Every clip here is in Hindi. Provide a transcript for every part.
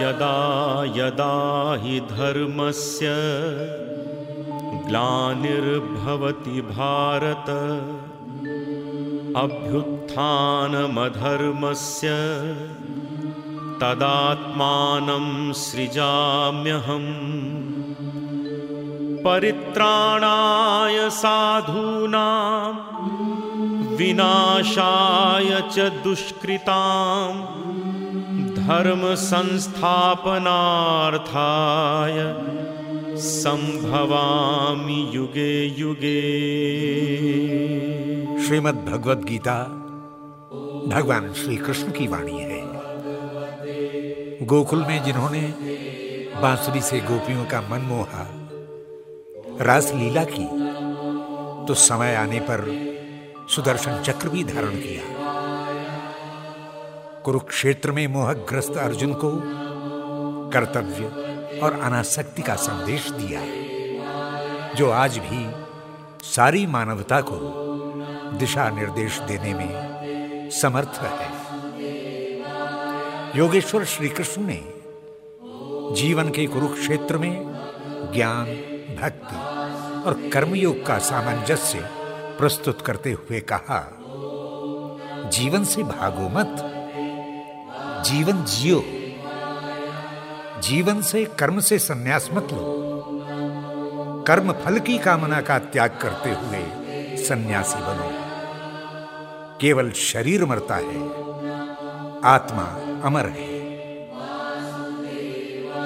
यदा यदा हि धर्मस्य ग्लानिर्भवति भारत अभ्युत्थानमधर्मस्य तदात्मानं सृजाम्यहम्। परित्राणाय साधूनां विनाशाय च दुष्कृताम् धर्म संस्थापनार्थाय संभवामि युगे युगे। श्रीमद् भगवद गीता भगवान श्री कृष्ण की वाणी है। गोकुल में जिन्होंने बांसुरी से गोपियों का मन मोहा रास लीला की तो समय आने पर सुदर्शन चक्र भी धारण किया। कुरुक्षेत्र में मोहग्रस्त अर्जुन को कर्तव्य और अनासक्ति का संदेश दिया है, जो आज भी सारी मानवता को दिशा निर्देश देने में समर्थ है। योगेश्वर श्री कृष्ण ने जीवन के कुरुक्षेत्र में ज्ञान, भक्ति और कर्मयोग का सामंजस्य प्रस्तुत करते हुए कहा, जीवन से भागो मत जीवन जियो। जीवन से कर्म से संन्यास मत लो। कर्म फल की कामना का त्याग करते हुए सन्यासी बनो। केवल शरीर मरता है, आत्मा अमर है।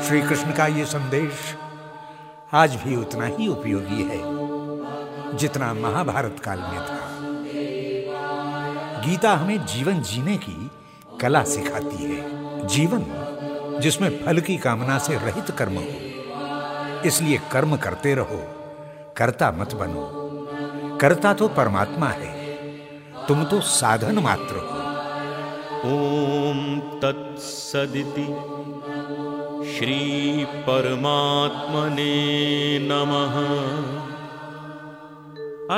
श्री कृष्ण का यह संदेश आज भी उतना ही उपयोगी है, जितना महाभारत काल में था। गीता हमें जीवन जीने की कला सिखाती है, जीवन जिसमें फल की कामना से रहित कर्म हो। इसलिए कर्म करते रहो, करता मत बनो। करता तो परमात्मा है, तुम तो साधन मात्र हो। ओम तत्सदिति श्री परमात्मने नमः।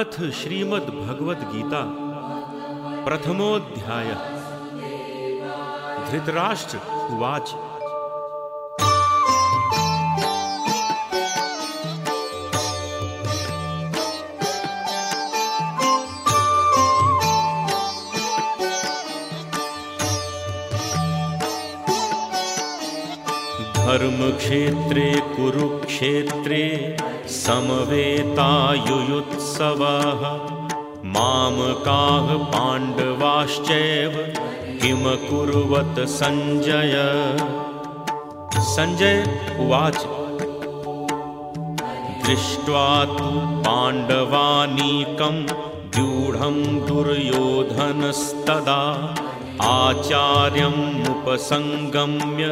अथ श्रीमद् भगवद गीता प्रथमोध्यायः। धृतराष्ट्र उवाच धर्मक्षेत्रे कुरुक्षेत्रे समवेतायुयुत्सवः मामकाः पाण्डवाश्चैव संजय। संजय उवाच दृष्ट्वा तु पाण्डवानीकं व्यूढं दुर्योधनस्तदा। आचार्यमुपसङ्गम्य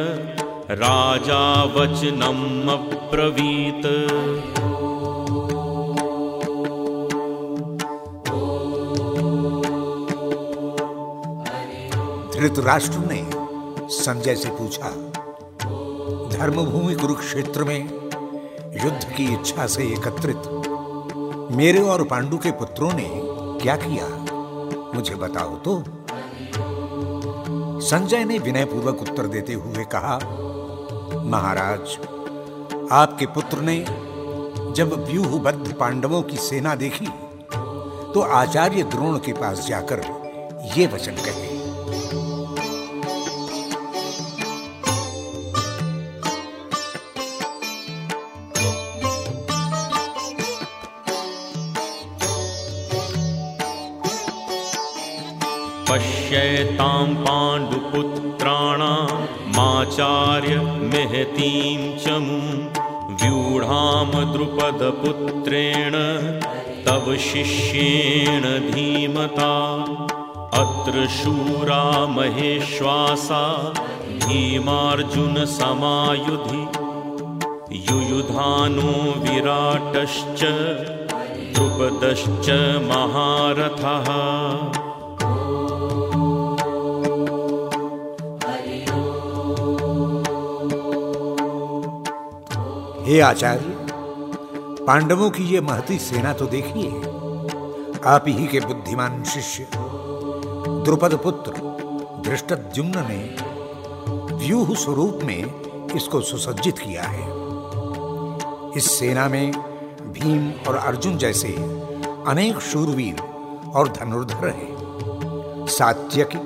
राजा वचनम् अब्रवीत् धृतराष्ट्र ने संजय से पूछा, धर्मभूमि कुरुक्षेत्र में युद्ध की इच्छा से एकत्रित मेरे और पांडु के पुत्रों ने क्या किया? मुझे बताओ तो। संजय ने विनयपूर्वक उत्तर देते हुए कहा, महाराज, आपके पुत्र ने जब व्यूहबद्ध पांडवों की सेना देखी तो आचार्य द्रोण के पास जाकर ये वचन कहे महतीं च मुं व्यूढां द्रुपदपुत्रेण तव शिष्येण धीमता। अत्र शूरा महेश्वासा भीमार्जुनसमायुधि। युयुधानो विराटश्च द्रुपदश्च महारथः हे आचार्य, पांडवों की ये महती सेना तो देखिए। आप ही के बुद्धिमान शिष्य, द्रुपद पुत्र, धृष्टद्युम्न ने व्यूह स्वरूप में इसको सुसज्जित किया है। इस सेना में भीम और अर्जुन जैसे अनेक शूरवीर और धनुर्धर हैं। सात्यकी,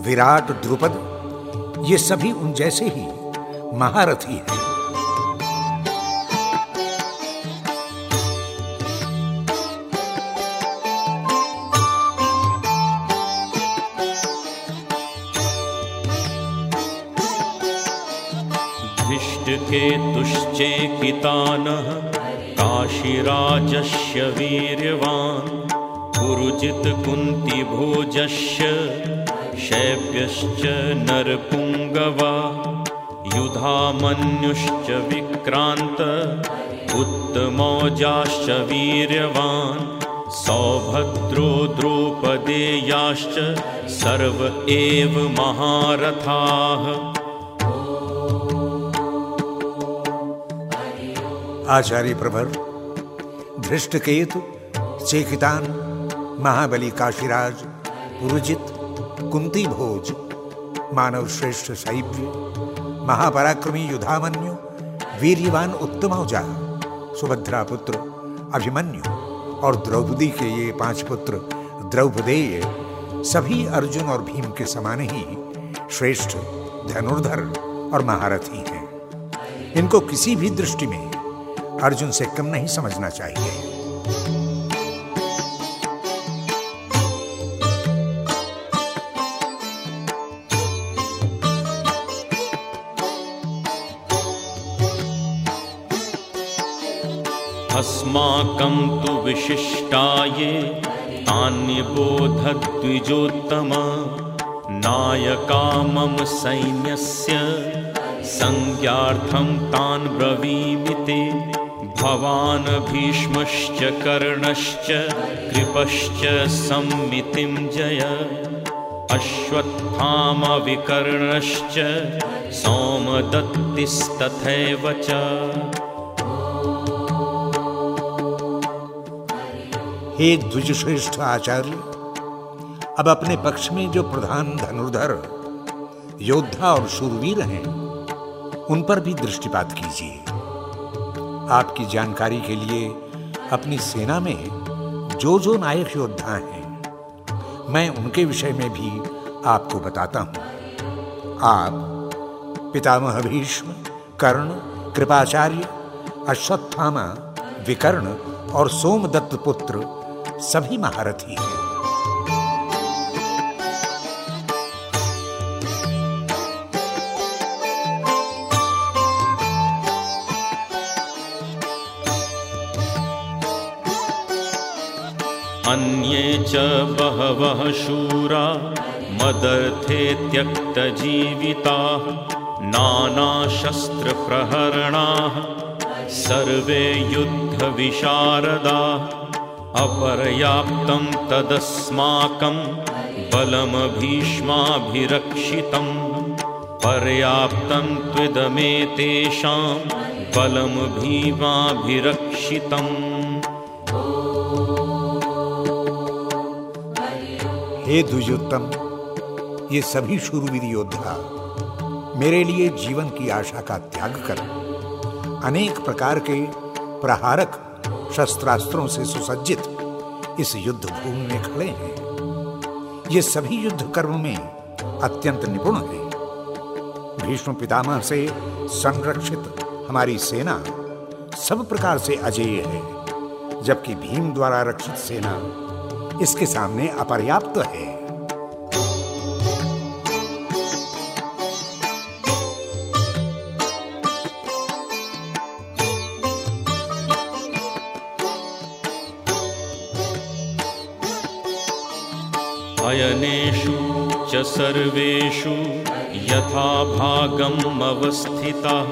विराट, द्रुपद, ये सभी उन जैसे ही महारथी हैं। धृष्टकेतुश्चेकितानः काशीराजस्य वीर्यवान् पुरुजितकुन्तिभोजस्य शैव्यश्च नरपुङ्गवा युधामन्युश्च विक्रान्त उत्तमौजाश्च वीर्यवान् सौभद्रो द्रौपदेयाश्च सर्व एव महारथाः आचार्य प्रभर, धृष्टकेतु, चेकितान, महाबली काशीराज, पुरुजित, कुंती भोज, मानव श्रेष्ठ शैव्य महापराक्रमी युधामन्यु वीरवान उत्तमौजा, सुभद्रा पुत्र, अभिमन्यु और द्रौपदी के ये पाँच पुत्र, द्रौपदेय, सभी अर्जुन और भीम के समान ही श्रेष्ठ, धनुर्धर और महारथी हैं। इनको किसी भी दृष्टि में अर्जुन से कम नहीं समझना चाहिए। अस्माकं तु विशिष्टाये तान्यबोधद्विजोत्तम नायका मम सैन्यस्य, संज्ञार्थं तान् ब्रवीमिते। भवान् भीष्मश्च कर्णश्च कृपश्च सम्मितिं जय। अश्वत्थामविकर्णश्च सोमदत्तिस्तथैव च। हे द्विजश्रेष्ठ आचार्य, अब अपने पक्ष में जो प्रधान धनुर्धर, योद्धा और शूरवीर हैं, उन पर भी दृष्टिपात कीजिए। आपकी जानकारी के लिए अपनी सेना में जो जो नायक योद्धा हैं। मैं उनके विषय में भी आपको बताता हूँ। आप पितामह भीष्म, कर्ण, कृपाचार्य, अश्वत्थामा, विकर्ण और सोमदत्त पुत्र सभी महारथी हैं। च बहवः शूरा मदर्थे त्यक्तजीविताः नानाशस्त्रप्रहरणाः सर्वे युद्धविशारदाः अपर्याप्तं तदस्माकं बलमभीष्माभिरक्षितं पर्याप्तं त्विदमेतेषां बलं भीमाभिरक्षितम् हे द्विजोत्तम ये सभी शूरवीर योद्धा, मेरे लिए जीवन की आशा का त्याग कर। अनेक प्रकार के प्रहारक शस्त्रास्त्रों से सुसज्जित इस युद्ध भूमि में खड़े हैं। ये सभी युद्ध कर्म में अत्यंत निपुण हैं। भीष्म पितामह से संरक्षित हमारी सेना सब प्रकार से अजेय है, जबकि भीम द्वारा रक्षित सेना इसके सामने अपर्याप्त है। अयनेषु च सर्वेषु यथा भागम् अवस्थिताः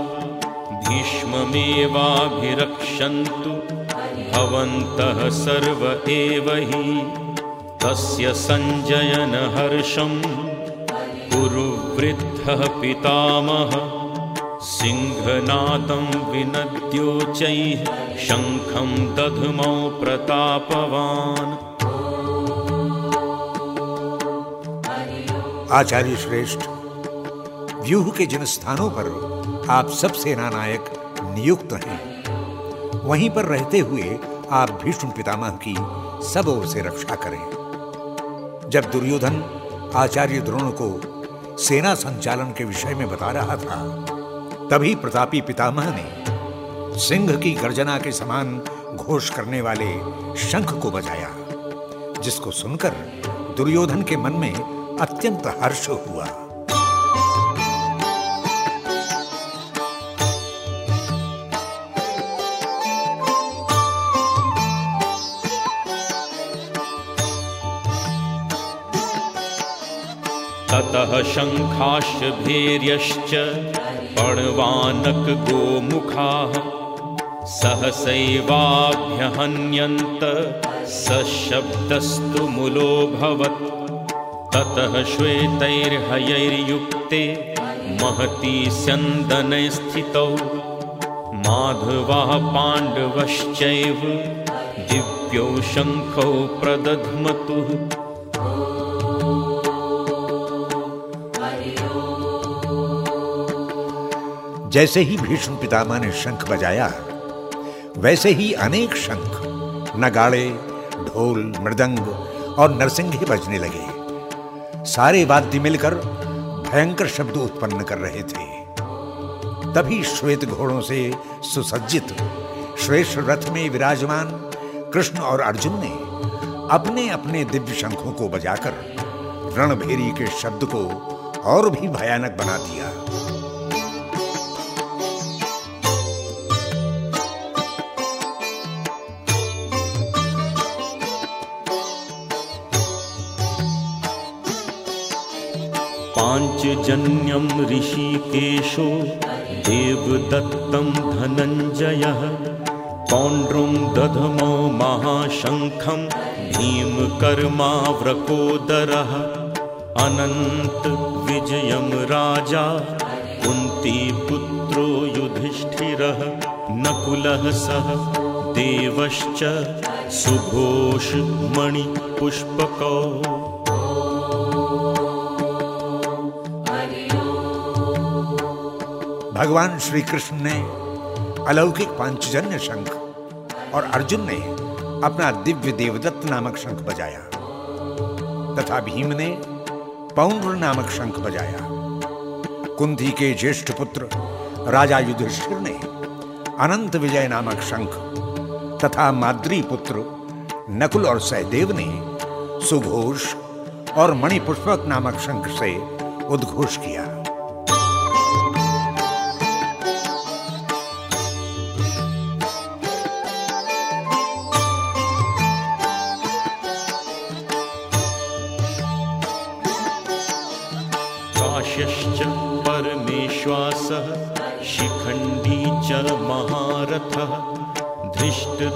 भीष्ममेवाभिरक्षन्तु। भवन्तः सर्व एव हि तस्य सञ्जयनहर्षम् कुरु वृद्धः पितामह सिंहनादं विनद्योचैः शङ्खं दध्मौ प्रतापवान्। आचार्य श्रेष्ठ, व्यूह के जिन स्थानों पर आप सब सेना नायक नियुक्त हैं वहीं पर रहते हुए आप भीष्म पितामह की सब ओर से रक्षा करें। जब दुर्योधन आचार्य द्रोण को सेना संचालन के विषय में बता रहा था, तभी प्रतापी पितामह ने सिंह की गर्जना के समान घोष करने वाले शंख को बजाया, जिसको सुनकर दुर्योधन के मन में अत्यंत हर्ष हुआ। शङ्खाश्च भीर्यश्च पणवानक गोमुखाः सहसैवाभ्यहन्यन्त सशब्दस्तु मुलोऽभवत् ततः श्वेतैर्हयैर्युक्ते महती स्यन्दने स्थितौ। माधवाः पाण्डवश्चैव दिव्यौ शङ्खौ प्रदध्मतुः जैसे ही भीष्म पितामह ने शंख बजाया, वैसे ही अनेक शंख, नगाड़े, ढोल, मृदंग और नरसिंह बजने लगे। सारे वाद्य मिलकर भयंकर शब्द उत्पन्न कर रहे थे। तभी श्वेत घोड़ों से सुसज्जित श्रेष्ठ रथ में विराजमान कृष्ण और अर्जुन ने अपने अपने दिव्य शंखों को बजाकर रणभेरी के शब्द को और भी भयानक बना दिया। पाञ्चजन्यं ऋषिकेशो देवदत्तं धनञ्जयः पौण्ड्रुं दधमो महाशङ्खं भीमकर्माव्रकोदरः अनन्तविजयं राजा कुन्तीपुत्रो युधिष्ठिरः नकुलः सह देवश्च सुघोषमणिपुष्पकौ भगवान श्री कृष्ण ने अलौकिक पांचजन्य शंख और अर्जुन ने अपना दिव्य देवदत्त नामक शंख बजाया। तथा भीम ने पौंड्र नामक शंख बजाया। कुंती के ज्येष्ठ पुत्र राजा युधिष्ठिर ने अनंत विजय नामक शंख तथा माद्री पुत्र नकुल और सहदेव ने सुघोष और मणिपुष्पक नामक शंख से उद्घोष किया।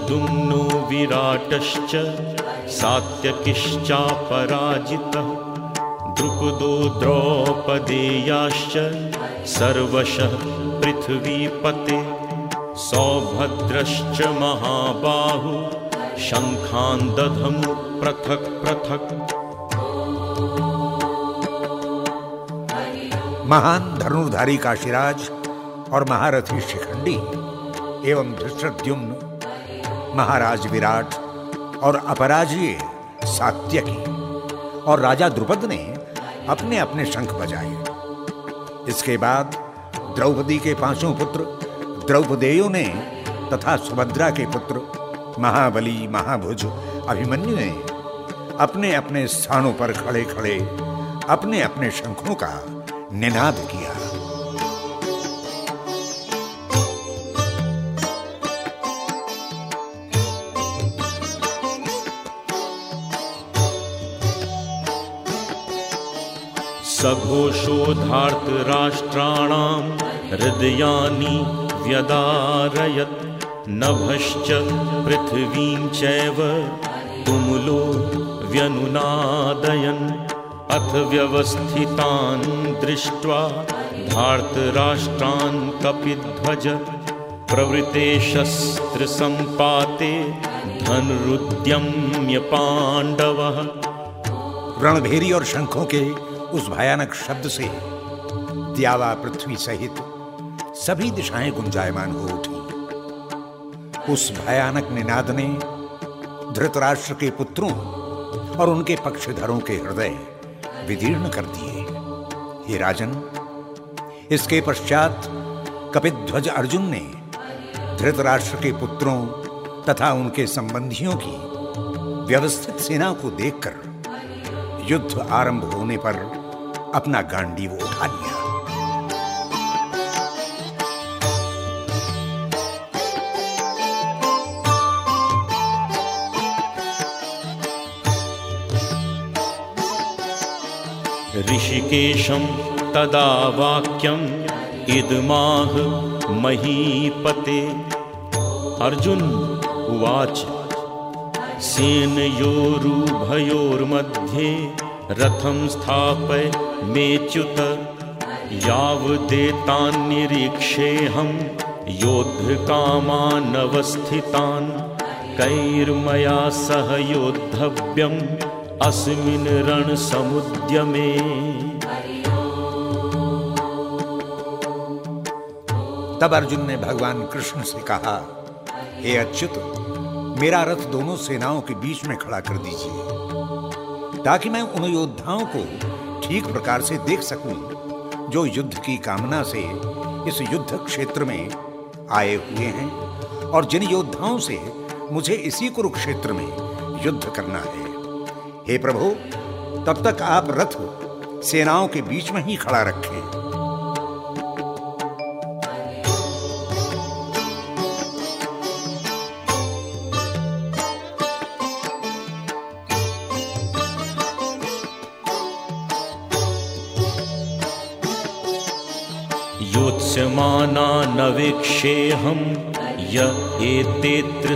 धृष्टदुम्नो विराटश्च सात्यकिश्चापराजितः। द्रुपदो द्रौपदेयाश्च सर्वशः पृथ्वीपते। सौभद्रश्च महाबाहु शङ्खान् दधमु पृथक् पृथक्। महान धनुर्धारी काशीराज और महारथी शिखंडी एवं धृष्टद्युम्न महाराज विराट और अपराजय सात्यकी और राजा द्रुपद ने अपने अपने शंख बजाए। इसके बाद द्रौपदी के पाँचों पुत्र, द्रौपदेयों ने तथा सुभद्रा के पुत्र, महाबली, महाभुज अभिमन्यु ने अपने अपने स्थानों पर खड़े खड़े अपने अपने शंखों का निनाद किया। सघोषोधार्तराष्ट्राणां हृदयानि व्यदारयत्। नभश्च पृथिवीं चैव तुमुलो व्यनुनादयन्। अथ व्यवस्थितान् दृष्ट्वा धार्तराष्ट्रान् कपिध्वज। प्रवृते शस्त्रसम्पाते धनुरुद्यम्य पाण्डवः। रणभेरी और शंखों के उस भयानक शब्द से द्यावा पृथ्वी सहित सभी दिशाएँ गुंजायमान हो उठी। उस भयानक निनाद ने धृतराष्ट्र के पुत्रों और उनके पक्षधरों के हृदय विदीर्ण कर दिए। हे राजन, इसके पश्चात कपिध्वज अर्जुन ने धृतराष्ट्र के पुत्रों तथा उनके संबंधियों की व्यवस्थित सेना को देखकर युद्ध आरंभ होने पर अपना गांडी वो उठा लिया। ऋषिकेशं तदा वाक्यम् इदमाह महीपते। अर्जुन, उवाच। सेनयोरुभयोर्मध्ये रथं स्थापय मेच्युत। यावदेतान्निरीक्षेऽहं योद्धकामानवस्थितान् कैर्मया सह योद्धव्यम् अस्मिन् रणसमुद्यमे तब अर्जुन ने भगवान कृष्ण से कहा, हे अच्युत मेरा रथ दोनों सेनाओं के बीच में खड़ा कर दीजिए, ताकि मैं उन योद्धाओं को ठीक प्रकार से देख सकूँ, जो युद्ध की कामना से इस युद्ध क्षेत्र में आए हुए हैं, और जिन योद्धाओं से मुझे इसी कुरुक्षेत्र में युद्ध करना है। हे प्रभु, तब तक आप रथ सेनाओं के बीच में ही खड़ा रखें। योत्स्यमाना न वीक्षेऽहं य एतेऽत्र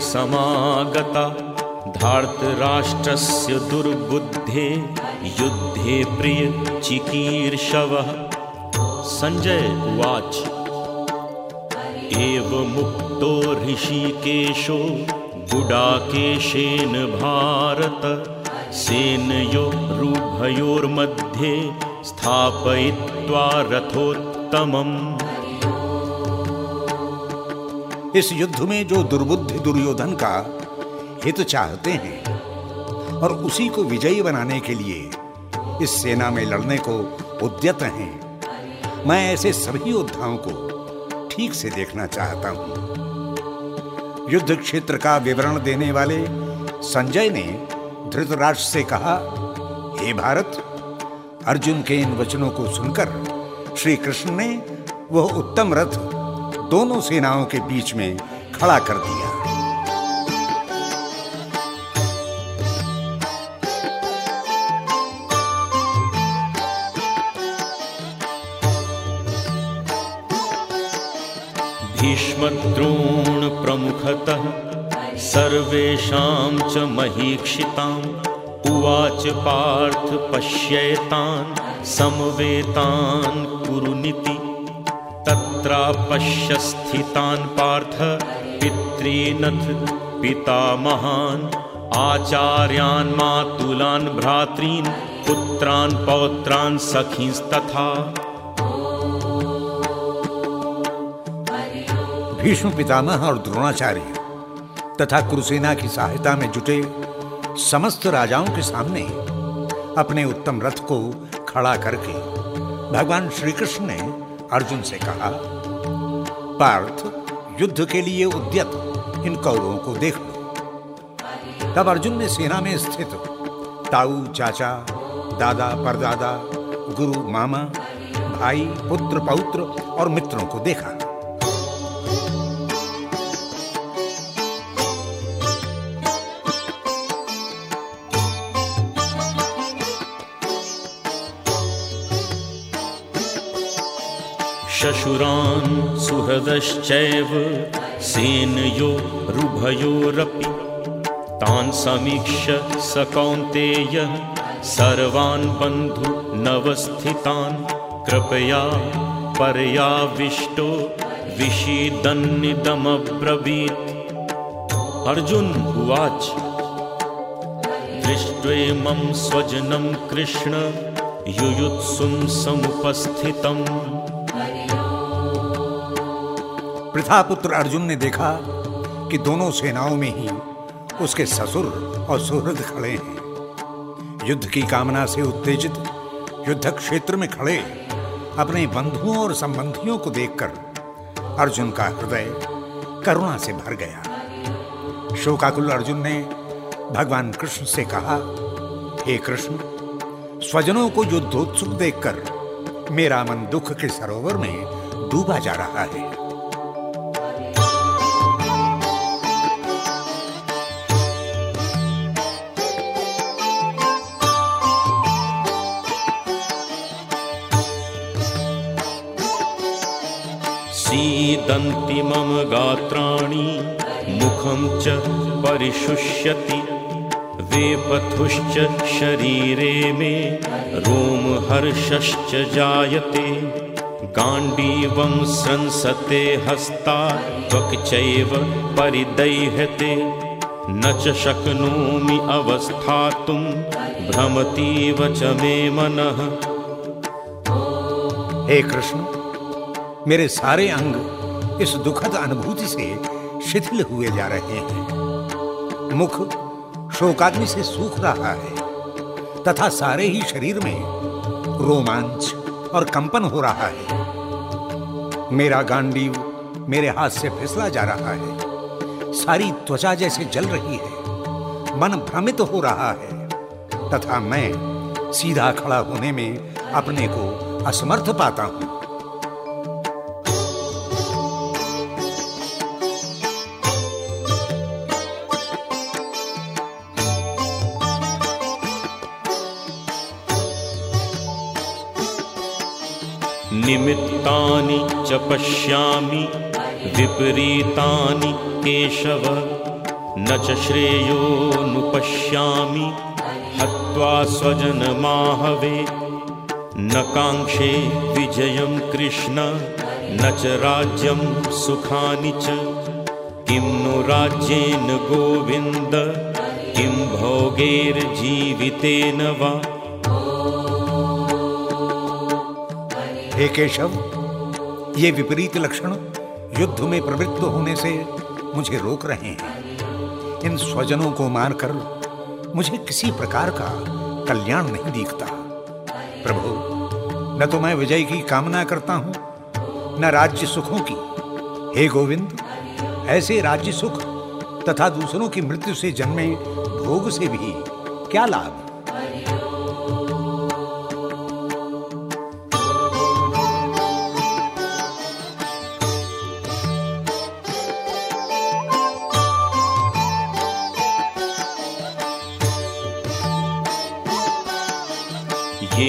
धार्तराष्ट्रस्य दुर्बुद्धे युद्धे प्रिय चिकीर्षवः। सञ्जय उवाच। एवमुक्तो ऋषिकेशो गुडाकेशेन भारत। सेनयोरुभयोर्मध्ये स्थापयित्वा रथोत्तमम् इस युद्ध में जो दुर्बुद्धि दुर्योधन का हित चाहते हैं और उसी को विजयी बनाने के लिए इस सेना में लड़ने को उद्यत हैं, मैं ऐसे सभी योद्धाओं को ठीक से देखना चाहता हूँ। युद्ध क्षेत्र का विवरण देने वाले संजय ने धृतराष्ट्र से कहा, हे भारत, अर्जुन के इन वचनों को सुनकर श्री कृष्ण ने वह उत्तम रथ दोनों सेनाओं के बीच में खड़ा कर दिया। भीष्मद्रोण प्रमुखतः सर्वेषां च महीक्षिताम् उवाच पार्थ पश्येतान्, समवेतान् कुरुनिति तत्रापश्य स्थितान् पार्थ पितॄनथ पितामहान् आचार्यान् मातुलान् भ्रातॄन् पुत्रान् पौत्रान् सखींस्तथा। भीष्म पितामह और द्रोणाचार्य तथा कुरुसेना की सहायता में जुटे समस्त राजाओं के सामने अपने उत्तम रथ को खड़ा करके भगवान श्री कृष्ण ने अर्जुन से कहा, पार्थ, युद्ध के लिए उद्यत, इन कौरवों को देख लो। तब अर्जुन ने सेना में स्थित ताऊ चाचा, दादा परदादा, गुरु मामा, भाई, पुत्र, पौत्र और मित्रों को देखा। शशुरान् सुहृदश्चैव सेनयोरुभयोरपि तान् समीक्ष्य स कौन्तेयः सर्वान् बन्धुनवस्थितान् कृपया पर्याविष्टो विषीदन्निदमब्रवीत्। अर्जुन उवाच दृष्ट्वेमं स्वजनं कृष्ण युयुत्सुं समुपस्थितम् प्रथापुत्र अर्जुन ने देखा कि दोनों सेनाओं में ही उसके ससुर और सुहृद खड़े हैं। युद्ध की कामना से उत्तेजित युद्ध क्षेत्र में खड़े अपने बंधुओं और संबंधियों को देखकर अर्जुन का हृदय करुणा से भर गया। शोकाकुल अर्जुन ने भगवान कृष्ण से कहा, हे कृष्ण, स्वजनों को युद्धोत्सुक देखकर मेरा मन दुख के सरोवर में डूबा जा रहा है। सीदन्ति मम गात्राणि। मुखं च परिशुष्यति। वेपथुश्च शरीरे मे। रोमहर्षश्च जायते। गाण्डीवं संसते हस्ता। त्वक्चैव परिदह्यते। न च शक्नोमि अवस्थातुं भ्रमतीव च मे मनः। हे कृष्ण। मेरे सारे अंग इस दुखद अनुभूति से शिथिल हुए जा रहे हैं। मुख शोकाग्नि से सूख रहा है, तथा सारे ही शरीर में रोमांच और कंपन हो रहा है। मेरा गांडीव मेरे हाथ से फिसला जा रहा है। सारी त्वचा जैसे जल रही है, मन भ्रमित हो रहा है, तथा मैं सीधा खड़ा होने में अपने को असमर्थ पाता हूँ। निमित्तानि च पश्यामि विपरीतानि केशव न च श्रेयोनुपश्यामि हत्वा स्वजनमाहवे न काङ्क्षे विजयं कृष्ण न च राज्यं सुखानि च। किं नु राज्येन गोविन्द किं भोगैर्जीवितेन वा हे केशव, ये विपरीत लक्षण युद्ध में प्रवृत्त होने से मुझे रोक रहे हैं। इन स्वजनों को मारकर मुझे किसी प्रकार का कल्याण नहीं दिखता। प्रभु, न तो मैं विजय की कामना करता हूँ, न राज्य सुखों की। हे गोविंद, ऐसे राज्य सुख तथा दूसरों की मृत्यु से जन्मे भोग से भी क्या लाभ?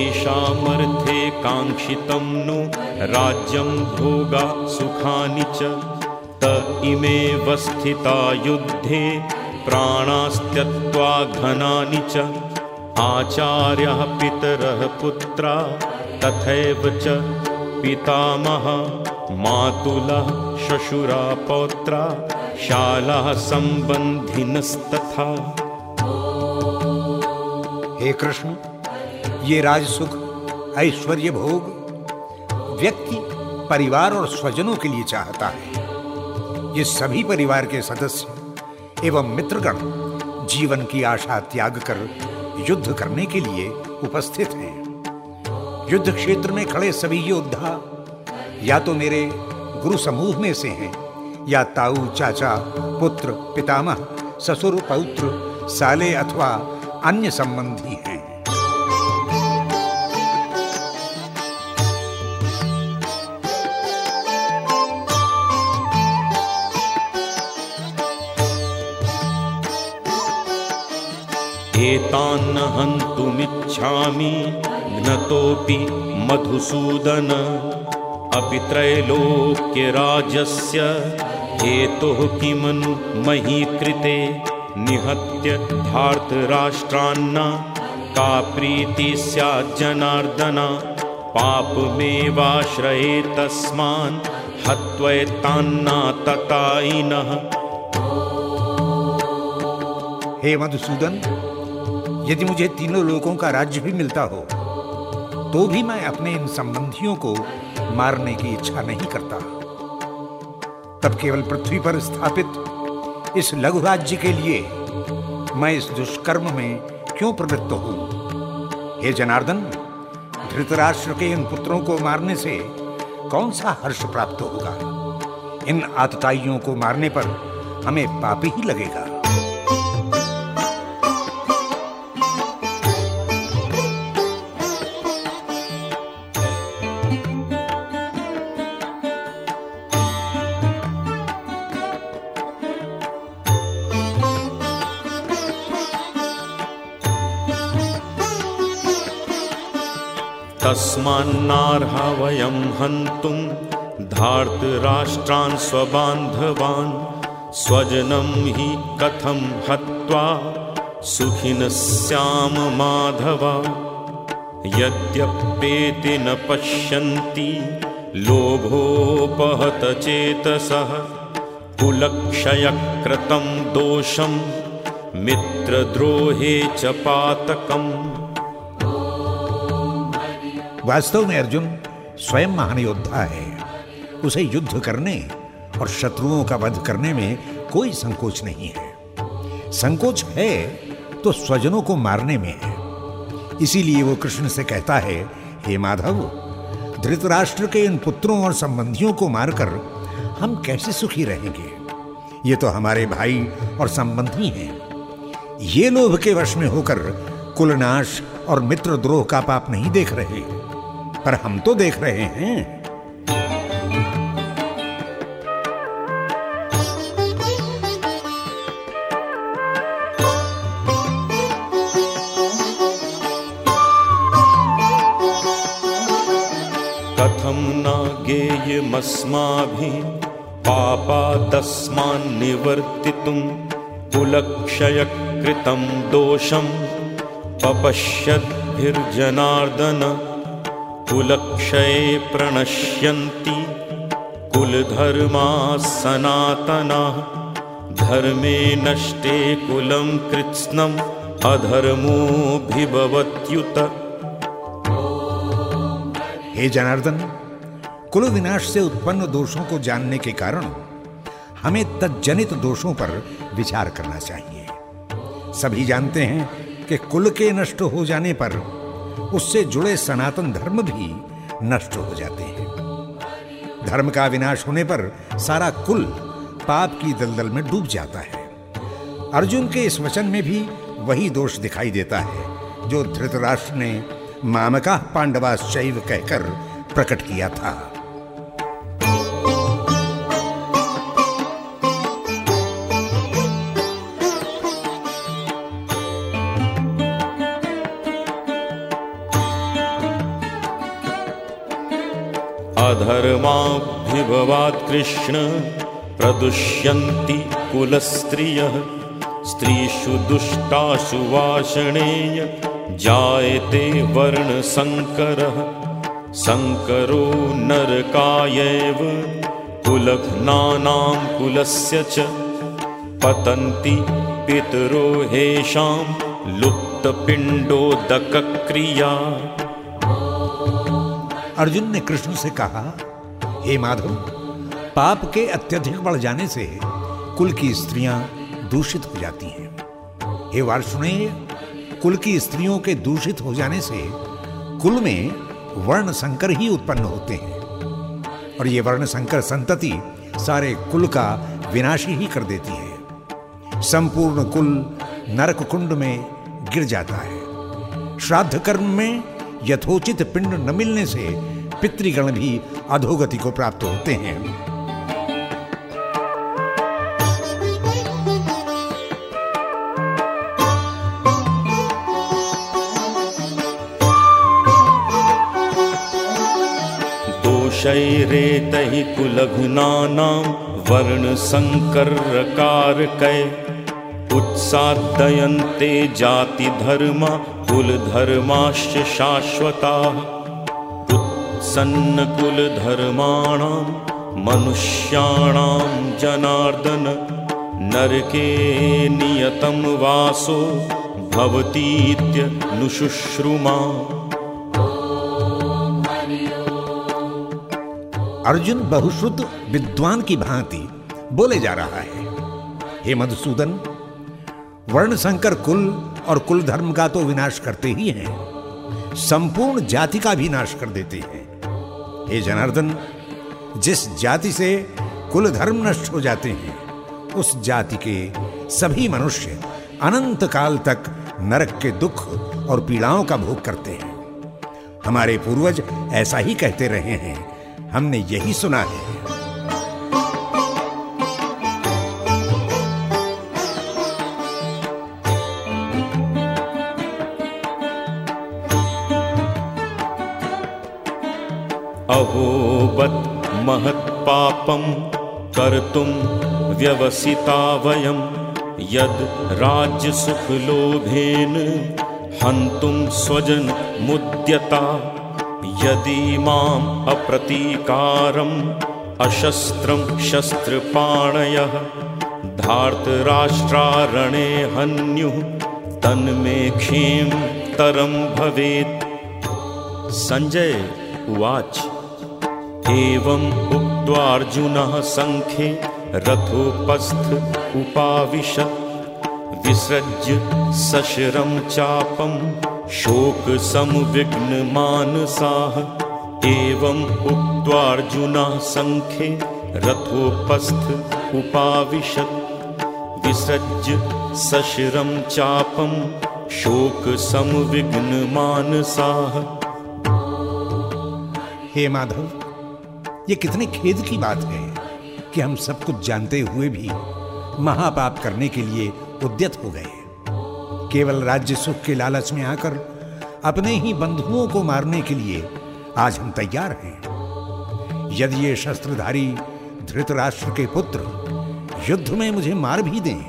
येषामर्थे काङ्क्षितं नु राज्यं भोगा सुखानि च। त इमेव स्थिता युद्धे प्राणास्त्यक्त्वा घनानि च। आचार्यः पितरः पुत्रा तथैव च पितामह मातुलः श्वशुरा पौत्रा शालाः सम्बन्धिनस्तथा। हे कृष्ण। ये राजसुख ऐश्वर्य भोग व्यक्ति, परिवार और स्वजनों के लिए चाहता है। ये सभी परिवार के सदस्य एवं मित्रगण जीवन की आशा त्याग कर युद्ध करने के लिए उपस्थित हैं। युद्ध क्षेत्र में खड़े सभी योद्धा या तो मेरे गुरु समूह में से हैं, या ताऊ, चाचा, पुत्र, पितामह, ससुर, पौत्र, साले अथवा अन्य संबंधी हैं। एतान्न हन्तुमिच्छामि ज्ञतोऽपि मधुसूदन। अपि त्रैलोक्यराजस्य हेतुः किमनु मही कृते निहत्य धार्तराष्ट्रान्ना, का प्रीति स्याज्जनार्दना पापमेवाश्रये तस्मान् हत्वैतान्ना ततायिनः। हे मधुसूदन यदि मुझे तीनों लोगों का राज्य भी मिलता हो तो भी मैं अपने इन संबंधियों को मारने की इच्छा नहीं करता। तब केवल पृथ्वी पर स्थापित इस लघु राज्य के लिए मैं इस दुष्कर्म में क्यों प्रवृत्त हूँ? हे जनार्दन, धृतराष्ट्र के इन पुत्रों को मारने से कौन सा हर्ष प्राप्त होगा? इन आतताइयों को मारने पर हमें पाप ही लगेगा। तस्मान्नार्हा वयं हन्तुं धार्तराष्ट्रान् स्वबान्धवान् स्वजनं हि कथं हत्वा सुखिनः स्याम माधवा। यद्यप्येति न पश्यन्ति लोभोपहतचेतसः कुलक्षयकृतं दोषं मित्रद्रोहे च पातकम् वास्तव में अर्जुन स्वयं महान योद्धा है। उसे युद्ध करने और शत्रुओं का वध करने में कोई संकोच नहीं है। संकोच है तो स्वजनों को मारने में है। इसीलिए वो कृष्ण से कहता है, हे माधव, धृतराष्ट्र के इन पुत्रों और संबंधियों को मारकर हम कैसे सुखी रहेंगे? ये तो हमारे भाई और संबंधी हैं। ये लोभ के वश में होकर कुलनाश और मित्रद्रोह का पाप नहीं देख रहे। पर हम तो देख रहे हैं। कथं न गेयमस्माभिः पापादस्मान्निवर्तितुं कुलक्षयकृतं दोषं पपश्यद्भिर्जनार्दन कुलक्षये प्रणश्यन्ति। कुलधर्माः सनातनाः धर्मे नष्टे कुलं कृत्स्नम् अधर्मोऽभिभवत्युत। हे जनार्दन कुल विनाश से उत्पन्न दोषों को जानने के कारण हमें तज्जनित दोषों पर विचार करना चाहिए। सभी जानते हैं कि कुल के नष्ट हो जाने पर उससे जुड़े सनातन धर्म भी नष्ट हो जाते हैं। धर्म का विनाश होने पर सारा कुल पाप की दलदल में डूब जाता है। अर्जुन के इस वचन में भी वही दोष दिखाई देता है, जो धृतराष्ट्र ने मामका पांडवाश्चैव कहकर प्रकट किया था। अधर्माभ्युभवात् कृष्ण प्रदुष्यन्ति कुलस्त्रियः। स्त्रीषु दुष्टासु वाषणेय जायते वर्णसङ्करः सङ्करो नरकायैव कुलघ्नानां कुलस्य च। पतन्ति पितरो हेषां लुप्तपिण्डोदकक्रिया अर्जुन ने कृष्ण से कहा, हे माधव, पाप के अत्यधिक बढ़ जाने से कुल की स्त्रियाँ दूषित हो जाती हैं। हे वार्षणेय, कुल की स्त्रियों के दूषित हो जाने से कुल में वर्ण संकर ही उत्पन्न होते हैं। और ये वर्ण संकर संतति सारे कुल का विनाशी ही कर देती है। संपूर्ण कुल नरक कुंड में गिर जाता है। श्राद्ध कर्म में यथोचित पिंड न मिलने से पितृगण भी अधोगति को प्राप्त होते हैं। दोषैरेतैः कुलघ्नानां वर्णसङ्करकारकै उत्सादयन्ते जातिधर्मा कुलधर्माश्च शाश्वताः। उत्सन्नकुलधर्माणां मनुष्याणां जनार्दन नरके नियतं वासो भवतीत्यनुशुश्रुमा अर्जुन बहुश्रुत विद्वान की भांति बोले जा रहा है। हे मधुसूदन वर्ण संकर कुल और कुल धर्म का तो विनाश करते ही हैं। संपूर्ण जाति का भी नाश कर देते हैं। हे जनार्दन, जिस जाति से कुल धर्म नष्ट हो जाते हैं, उस जाति के सभी मनुष्य अनंत काल तक नरक के दुख और पीड़ाओं का भोग करते हैं। हमारे पूर्वज ऐसा ही कहते रहे हैं। हमने यही सुना है। अहोबत महत्पापं कर्तुं व्यवसिता वयं यद् राज्यसुखलोभेन हन्तुं स्वजन मुद्यता यदि माम् अप्रतीकारम् अशस्त्रं शस्त्रपाणयः धार्तराष्ट्रारणे हन्युः तन्मे क्षीं तरं भवेत्। सञ्जय उवाच एवम् उक्त्वार्जुनः सङ्ख्ये रथोपस्थ उपाविशत् विसृज्य सशरं चापं शोकसंविघ्नमानसाः। एवम् उक्त्वार्जुनः सङ्ख्ये रथोपस्थ उपाविशत् विसृज्य सशरं चापं शोकसंविघ्नमानसाः। हे माधव ये कितने खेद की बात है कि हम सब कुछ जानते हुए भी महापाप करने के लिए उद्यत हो गए केवल राज्य सुख के लालच में आकर अपने ही बंधुओं को मारने के लिए आज हम तैयार हैं। यदि ये शस्त्रधारी धृतराष्ट्र के पुत्र युद्ध में मुझे मार भी दें,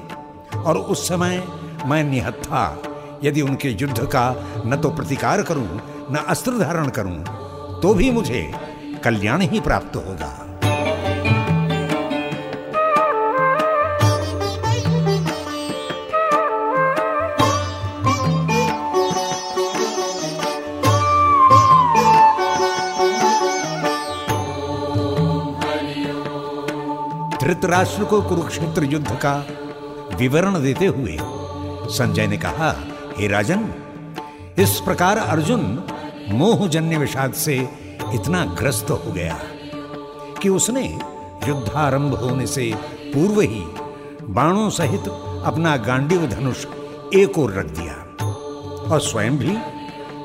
और उस समय मैं निहत्था, यदि उनके युद्ध का न तो प्रतिकार करूँ, न अस्त्र धारण करूँ तो भी मुझे कल्याण ही प्राप्त होगा। धृतराष्ट्र को कुरुक्षेत्र युद्ध का विवरण देते हुए संजय ने कहा, हे राजन, इस प्रकार अर्जुन मोहजन्य विषाद से इतना ग्रस्त हो गया कि उसने युद्धारंभ होने से पूर्व ही बाणों सहित अपना गांडीव धनुष एक ओर रख दिया और स्वयं भी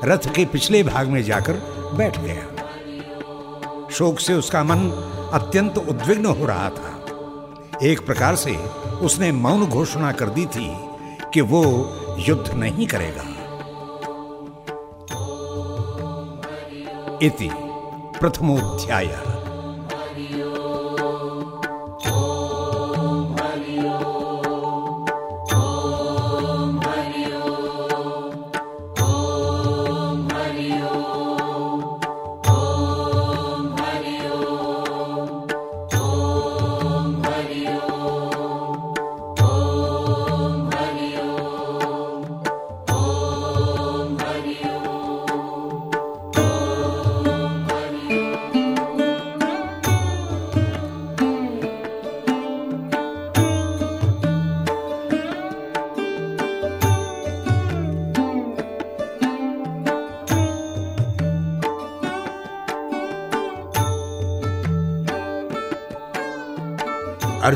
रथ के पिछले भाग में जाकर बैठ गया। शोक से उसका मन अत्यंत उद्विग्न हो रहा था। एक प्रकार से उसने मौन घोषणा कर दी थी कि वो युद्ध नहीं करेगा। इति। प्रथमोध्याय।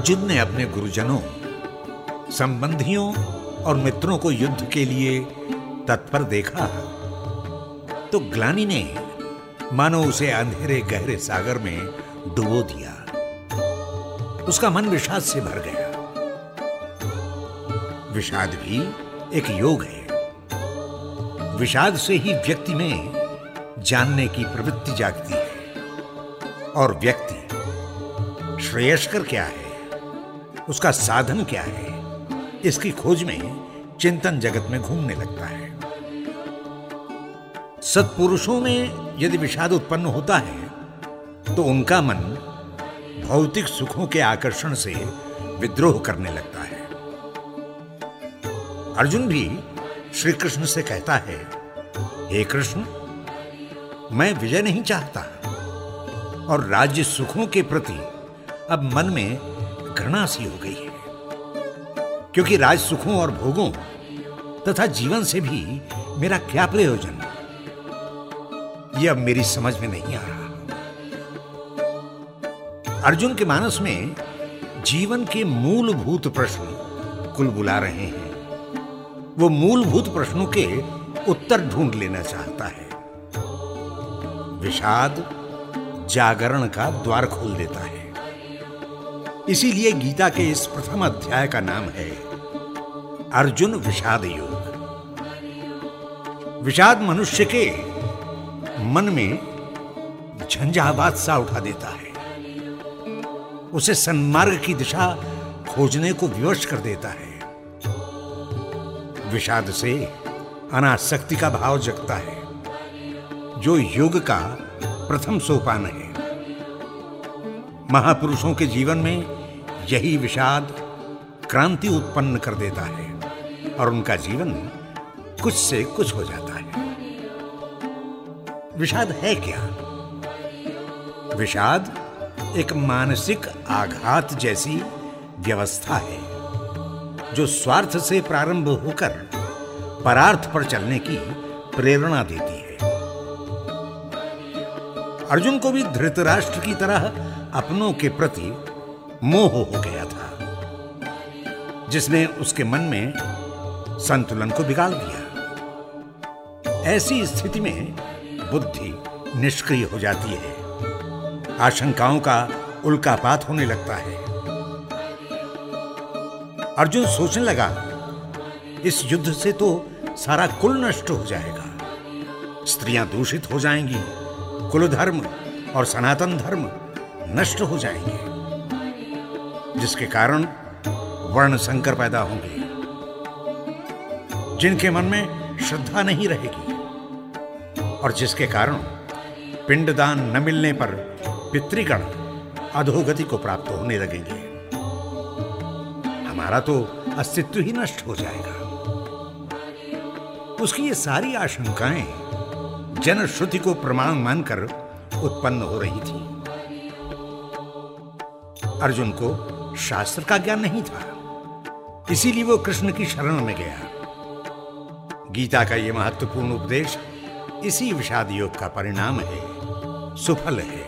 अर्जुन ने अपने गुरुजनों, संबंधियों और मित्रों को युद्ध के लिए तत्पर देखा। तो ग्लानी ने मानो उसे अंधेरे गहरे सागर में डुबो दिया। उसका मन विषाद से भर गया। विषाद भी एक योग है। विषाद से ही व्यक्ति में जानने की प्रवृत्ति जागती है। और व्यक्ति श्रेयस्कर क्या है? उसका साधन क्या है? इसकी खोज में चिंतन जगत में घूमने लगता है। सत्पुरुषों में यदि विषाद उत्पन्न होता है तो उनका मन भौतिक सुखों के आकर्षण से विद्रोह करने लगता है। अर्जुन भी श्री कृष्ण से कहता है, हे कृष्ण, मैं विजय नहीं चाहता और राज्य सुखों के प्रति अब मन में घृणा सी हो गई है। क्योंकि राज सुखों और भोगों तथा जीवन से भी मेरा क्या प्रयोजन? यह अब मेरी समझ में नहीं आ रहा। अर्जुन के मानस में जीवन के मूलभूत प्रश्न कुल बुला रहे हैं। वो मूलभूत प्रश्नों के उत्तर ढूंढ लेना चाहता है। विषाद जागरण का द्वार खोल देता है। इसीलिए गीता के इस प्रथम अध्याय का नाम है अर्जुन विषाद योग। विषाद मनुष्य के मन में झंझावात सा उठा देता है। उसे सन्मार्ग की दिशा खोजने को विवश कर देता है। विषाद से अनासक्ति का भाव जगता है, जो योग का प्रथम सोपान है। महापुरुषों के जीवन में यही विषाद क्रांति उत्पन्न कर देता है और उनका जीवन कुछ से कुछ हो जाता है। विषाद है क्या? विषाद एक मानसिक आघात जैसी व्यवस्था है, जो स्वार्थ से प्रारंभ होकर परार्थ पर चलने की प्रेरणा देती है। अर्जुन को भी धृतराष्ट्र की तरह अपनों के प्रति मोह हो गया था, जिसने उसके मन में संतुलन को बिगाड़ दिया। ऐसी स्थिति में बुद्धि निष्क्रिय हो जाती है। आशंकाओं का उल्कापात होने लगता है। अर्जुन सोचने लगा, इस युद्ध से तो सारा कुल नष्ट हो जाएगा। स्त्रियाँ दूषित हो जाएँगी। कुल धर्म और सनातन धर्म नष्ट हो जाएँगे, जिसके कारण वर्ण संकर पैदा होंगे, जिनके मन में श्रद्धा नहीं रहेगी, और जिसके कारण पिंडदान न मिलने पर पितृगण अधोगति को प्राप्त होने लगेंगे। हमारा तो अस्तित्व ही नष्ट हो जाएगा। उसकी ये सारी आशंकाएँ जनश्रुति को प्रमाण मानकर उत्पन्न हो रही थी। अर्जुन को शास्त्र का ज्ञान नहीं था। इसीलिए वो कृष्ण की शरण में गया। गीता का यह महत्वपूर्ण उपदेश इसी विषाद योग का परिणाम है, सुफल है।